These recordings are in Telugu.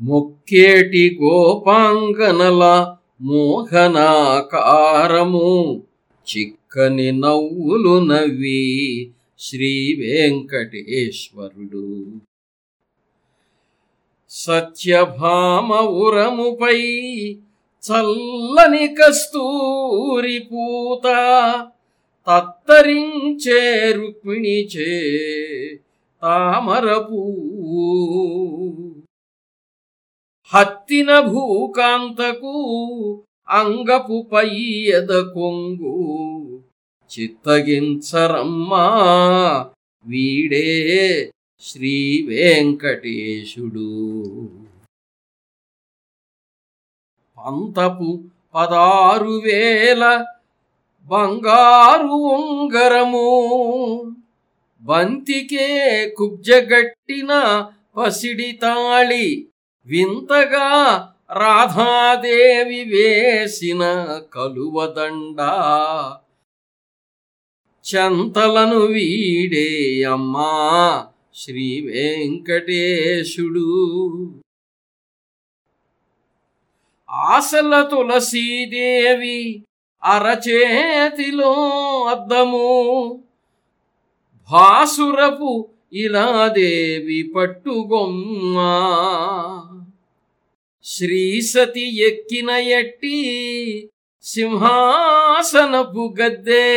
మొక్కేటి గోపాంగనల మోహనాకారము. చిక్కని నవ్వులు నవ్వి శ్రీ వెంకటేశ్వరుడు. సత్యభామ ఉరముపై చల్లని కస్తూరి పూత తత్తరించే రుక్మిణిచే తామర పూ హత్తిన భూకాంతకు అంగపు పయ్యద కొంగు. చిత్తగించరమ్మా వీడే శ్రీ వెంకటేశుడు. పంతపు పదారు వేల బంగారు ఉంగరము బంతికే కుబ్జగట్టిన పసిడి తాళి వింతగా రాధాదేవి వేసిన కలువదండ. చంతలను వీడే అమ్మా శ్రీ వెంకటేశుడు. ఆసల తులసీదేవి అరచేతిలో అద్దము. భాసురపు ఇలా దేవి పట్టుగొమ్మ. శ్రీసతి ఎక్కిన ఎట్టి సింహాసనపు గద్దె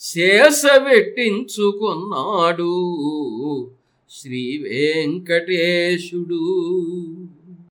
శేషవెట్టించుకున్నాడు శ్రీ వెంకటేశుడు.